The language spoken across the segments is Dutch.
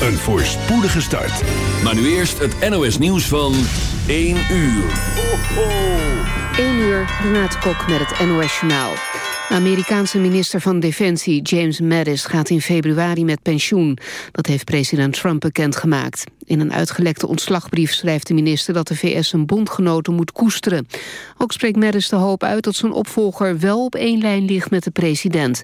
een voorspoedige start. Maar nu eerst het NOS nieuws van 1 uur. Ho, ho. 1 uur, Renate Kok met het NOS Journaal. Amerikaanse minister van Defensie James Mattis gaat in februari met pensioen. Dat heeft president Trump bekendgemaakt. In een uitgelekte ontslagbrief schrijft de minister dat de VS zijn bondgenoten moet koesteren. Ook spreekt Mattis de hoop uit dat zijn opvolger wel op één lijn ligt met de president.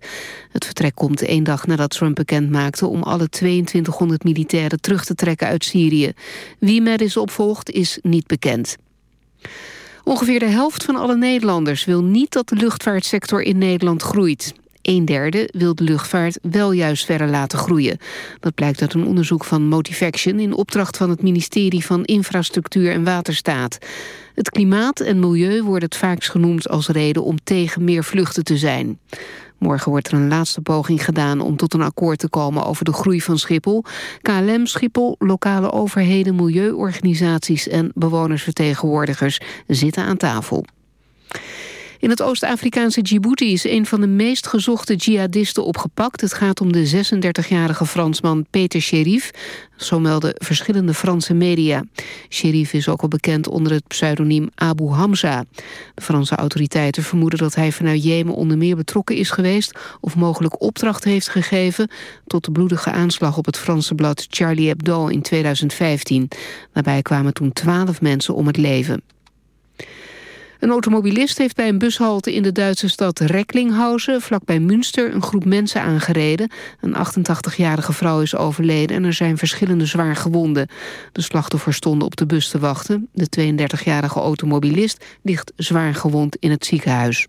Het vertrek komt één dag nadat Trump bekend maakte om alle 2200 militairen terug te trekken uit Syrië. Wie Mattis opvolgt is niet bekend. Ongeveer de helft van alle Nederlanders wil niet dat de luchtvaartsector in Nederland groeit. Een derde wil de luchtvaart wel juist verder laten groeien. Dat blijkt uit een onderzoek van Motivaction... in opdracht van het ministerie van Infrastructuur en Waterstaat. Het klimaat en milieu worden het vaakst genoemd als reden om tegen meer vluchten te zijn. Morgen wordt er een laatste poging gedaan om tot een akkoord te komen over de groei van Schiphol. KLM, Schiphol, lokale overheden, milieuorganisaties en bewonersvertegenwoordigers zitten aan tafel. In het Oost-Afrikaanse Djibouti is een van de meest gezochte jihadisten opgepakt. Het gaat om de 36-jarige Fransman Peter Sherif. Zo melden verschillende Franse media. Sherif is ook al bekend onder het pseudoniem Abu Hamza. De Franse autoriteiten vermoeden dat hij vanuit Jemen onder meer betrokken is geweest... of mogelijk opdracht heeft gegeven tot de bloedige aanslag op het Franse blad Charlie Hebdo in 2015. Daarbij kwamen toen twaalf mensen om het leven. Een automobilist heeft bij een bushalte in de Duitse stad Recklinghausen... vlakbij Münster een groep mensen aangereden. Een 88-jarige vrouw is overleden en er zijn verschillende zwaar gewonden. De slachtoffers stonden op de bus te wachten. De 32-jarige automobilist ligt zwaar gewond in het ziekenhuis.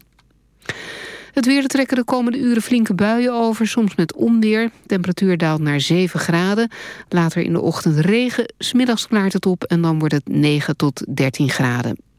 Het weer trekken de komende uren flinke buien over, soms met onweer. Temperatuur daalt naar 7 graden. Later in de ochtend regen, smiddags klaart het op en dan wordt het 9 tot 13 graden.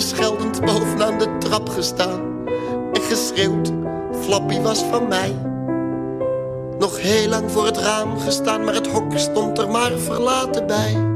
Scheldend bovenaan de trap gestaan. En geschreeuwd, Flappy was van mij. Nog heel lang voor het raam gestaan, maar het hok stond er maar verlaten bij.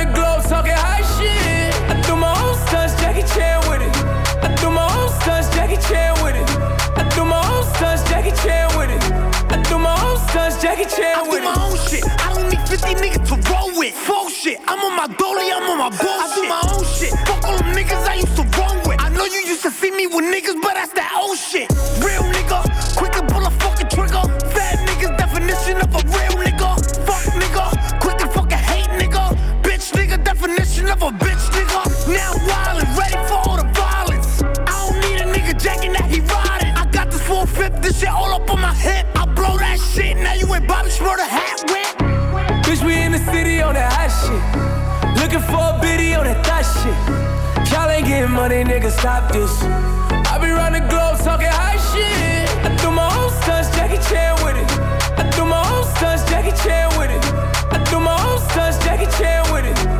I be round the globe talking high shit. I do my own stunts, Jackie Chan with it. I do my own stunts, Jackie Chan with it. I do my own stunts, Jackie Chan with it. I do my own stunts, Jackie Chan with it. I do my own shit. I don't need 50 niggas to roll with. Full shit. I'm on my dolly, I'm on my bullshit. I do my own shit. Fuck all them niggas I used to roll with. I know you used to see me with niggas, but that's that old shit. Real in on that hot shit. Looking for a biddy on that thot shit. Y'all ain't getting money, nigga, stop this. I be round the globe talking high shit. I do my own stunts, Jackie Chan with it. I do my own stunts, Jackie Chan with it. I do my own stunts, Jackie Chan with it.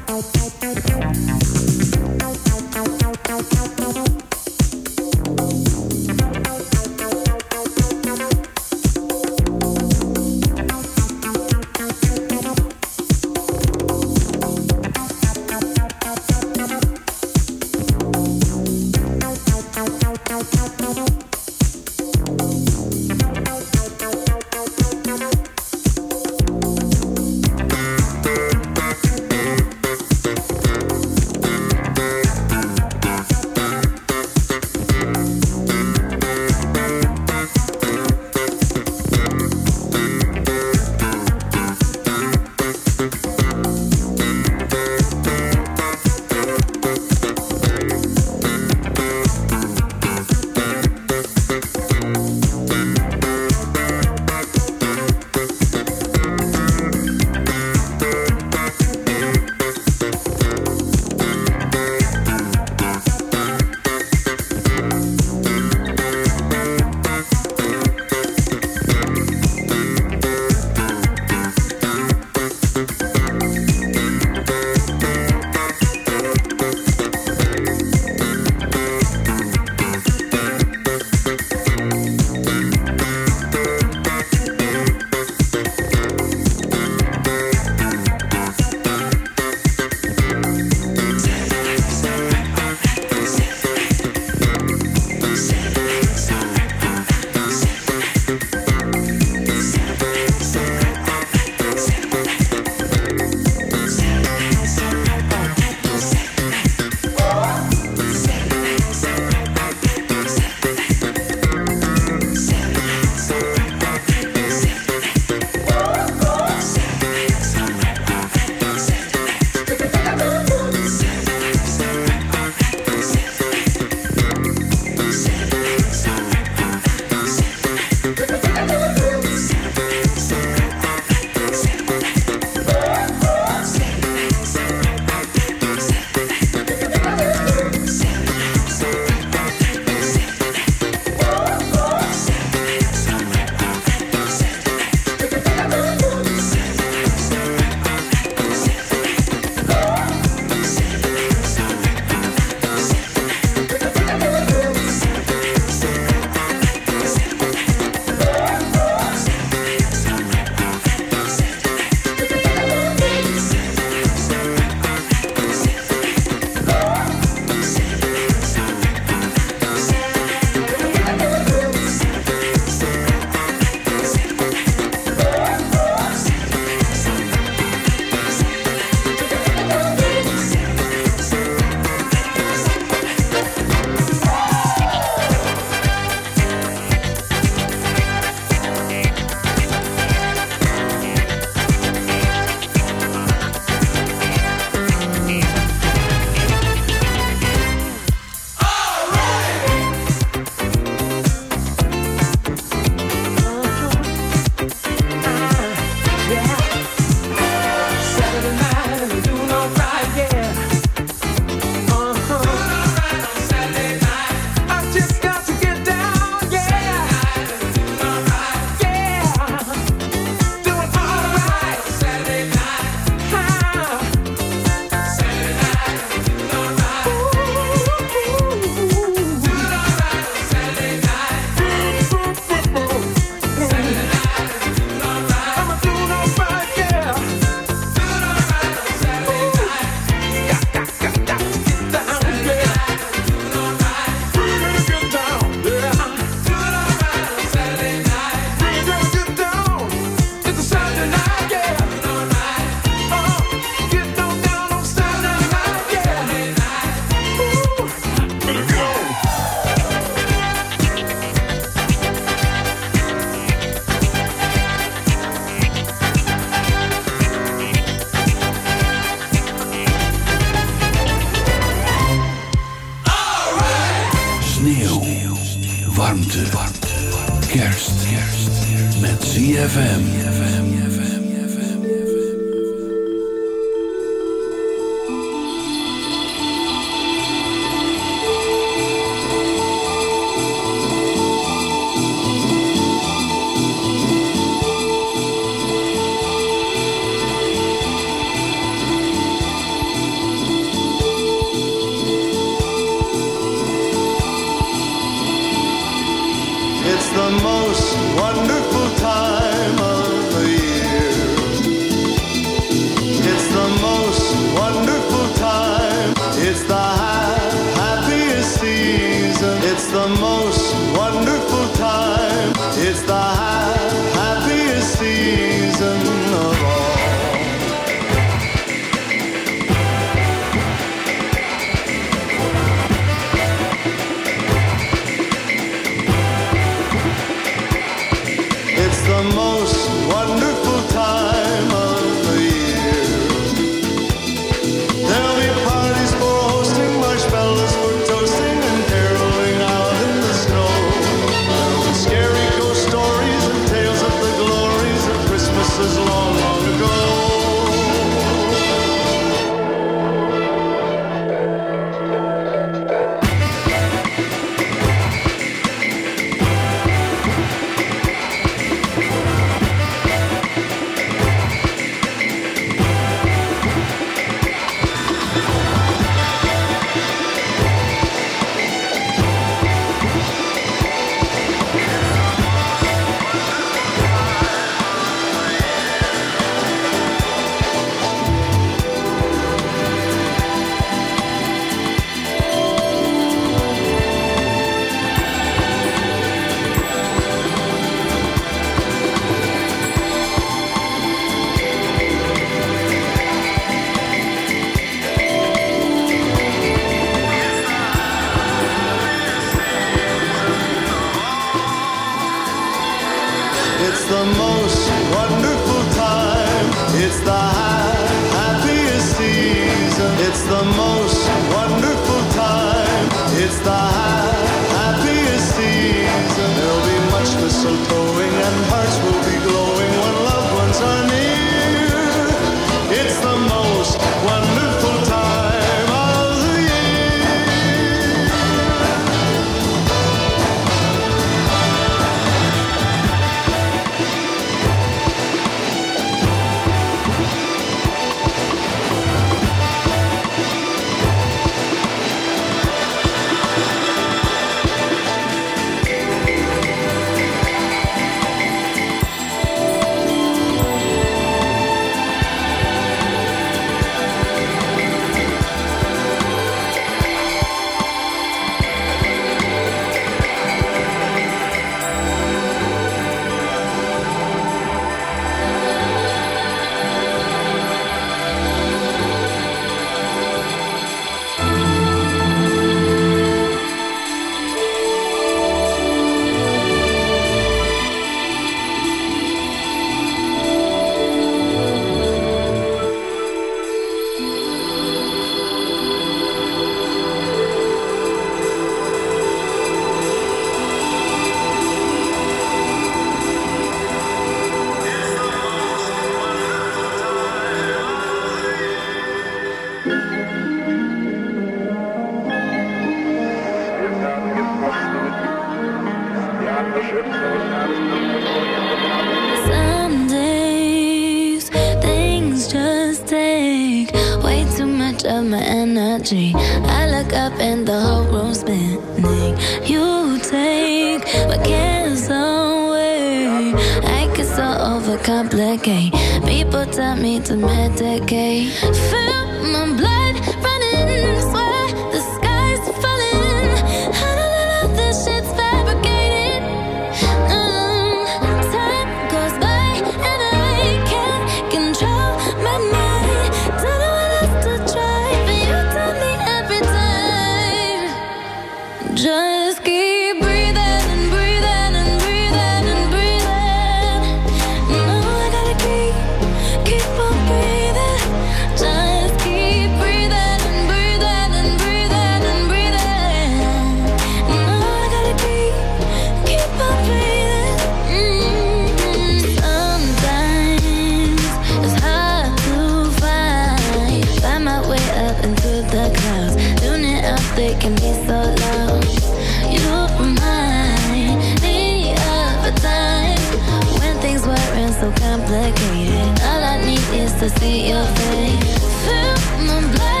so complicated. All I need is to see your face. Fill my blood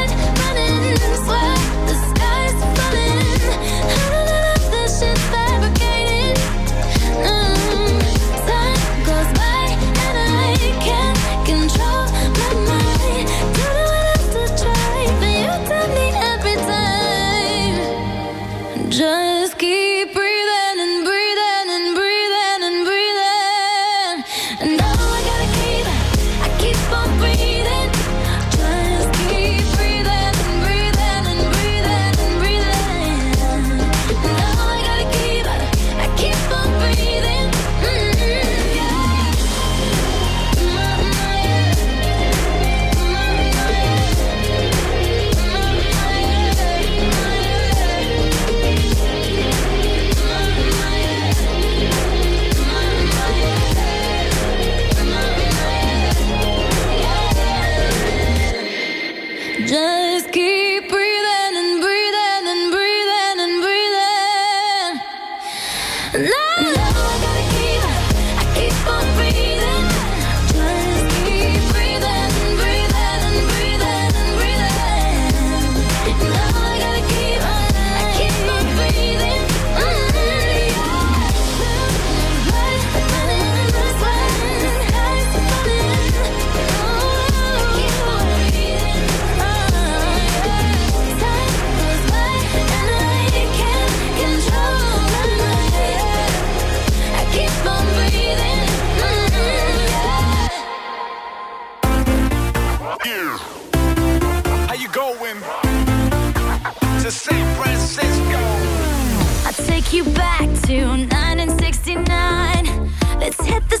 you back to 1969. Let's hit the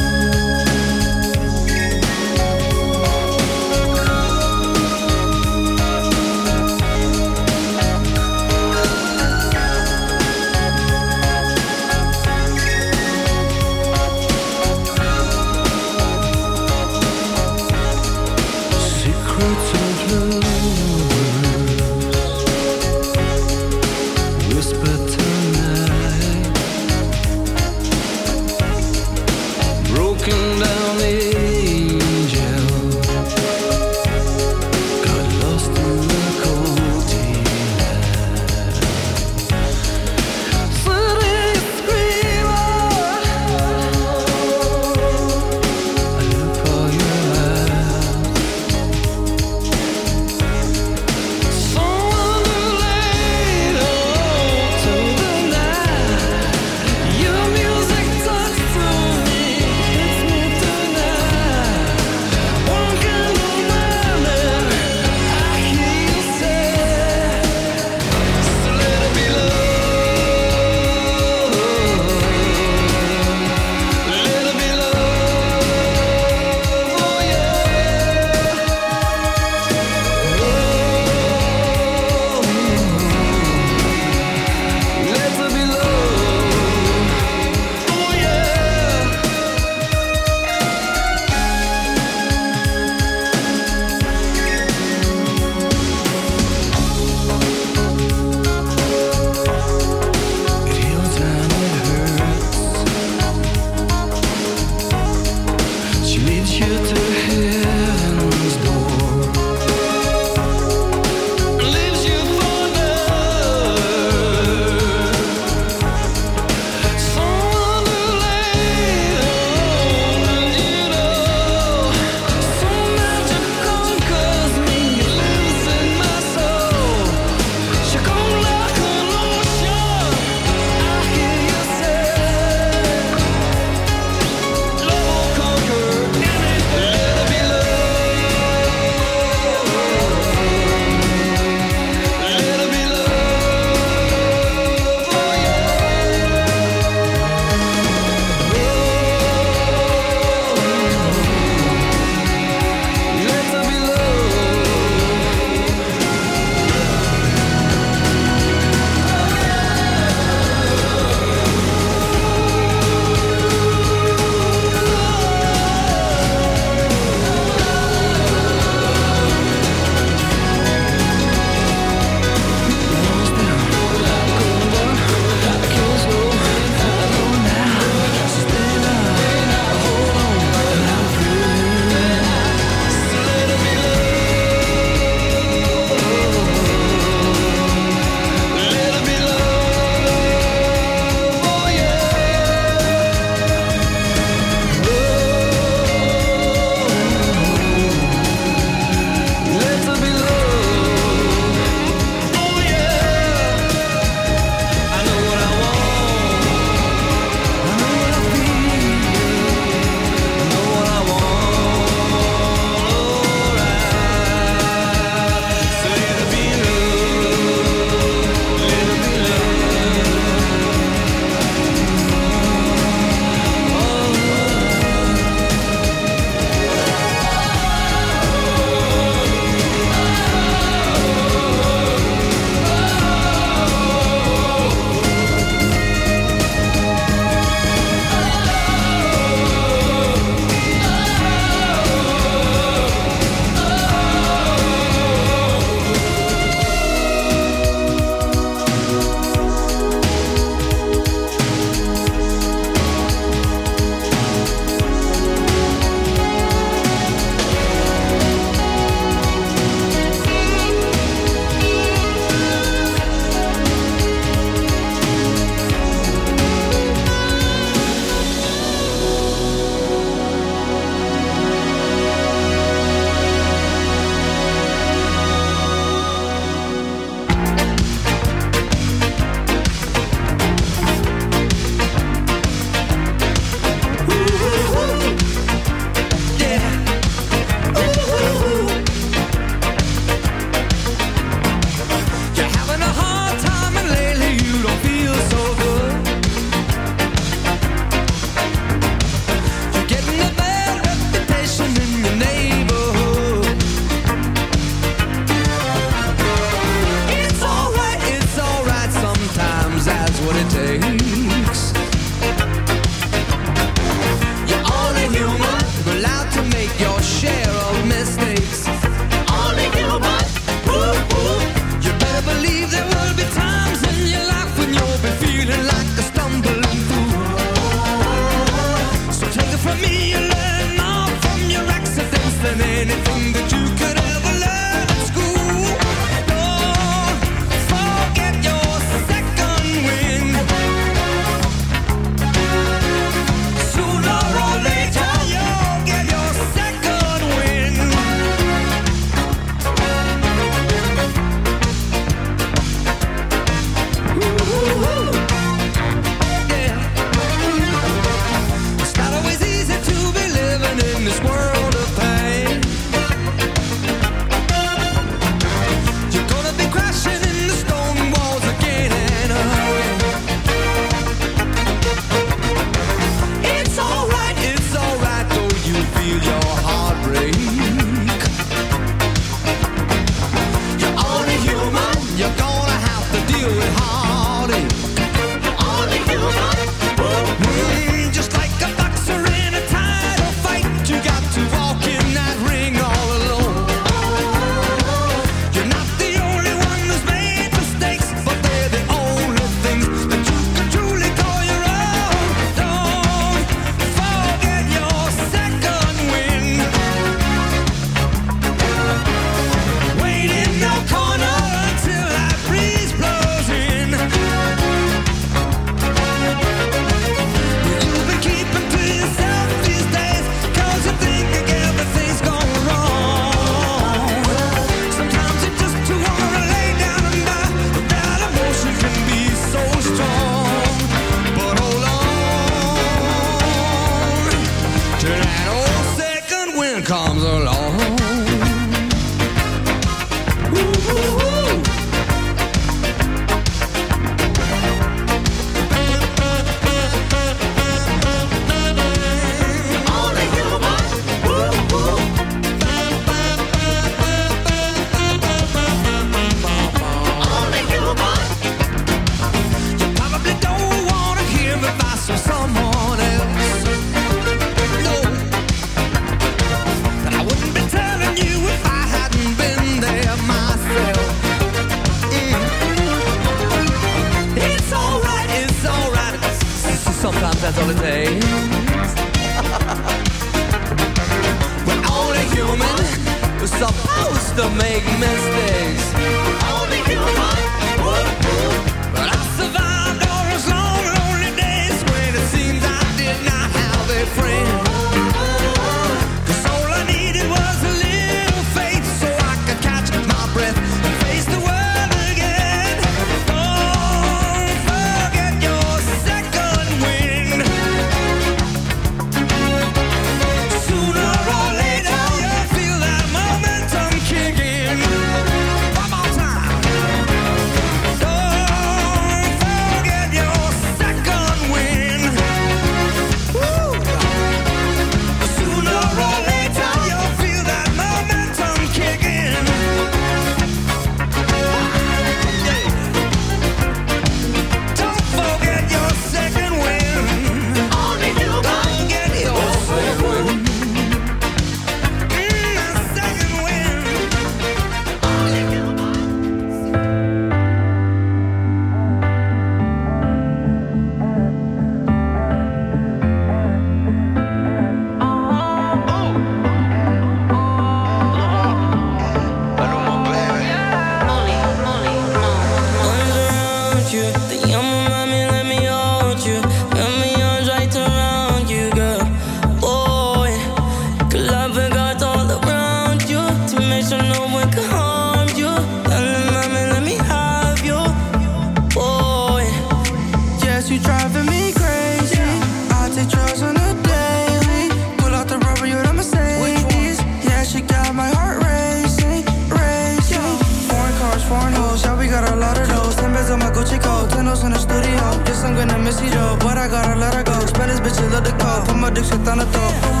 dus zit aan het top.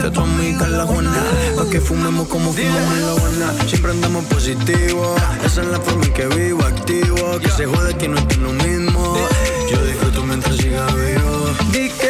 invita a tu amiga a la que fumemos como fumamos en la Habana. Siempre andamos positivo. Esa es la forma en que vivo, activo. Que se jode que no es lo mismo. Yo disfruto mientras siga vivo.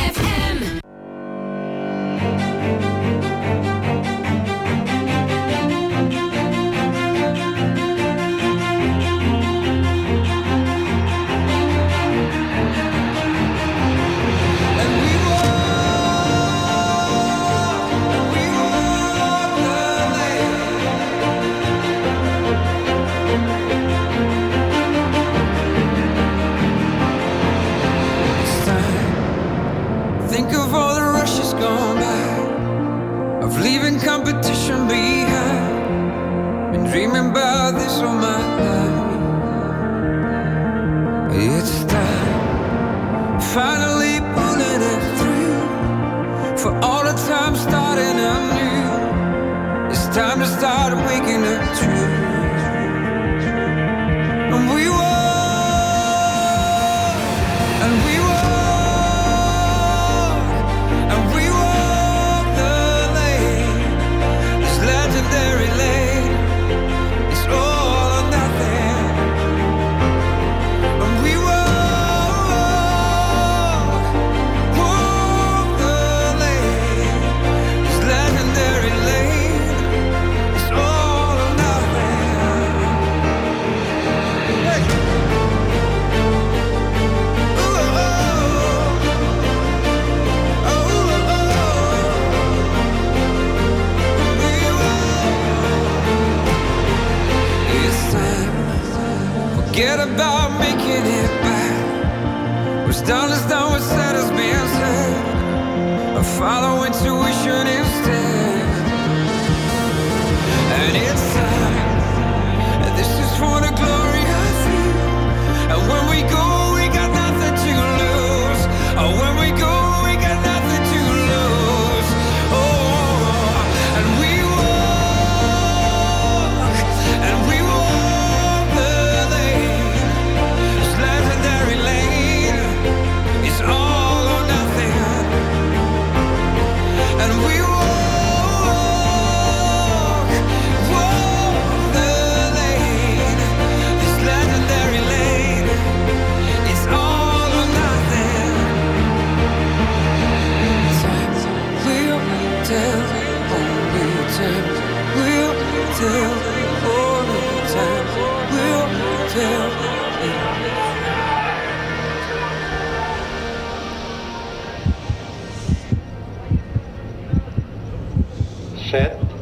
Seth.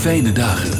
Fijne dagen.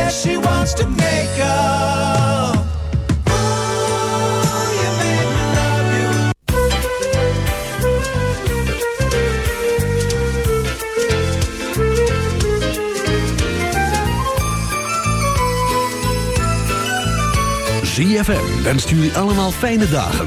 Says she wants to make up. ZFM wenst jullie allemaal fijne dagen.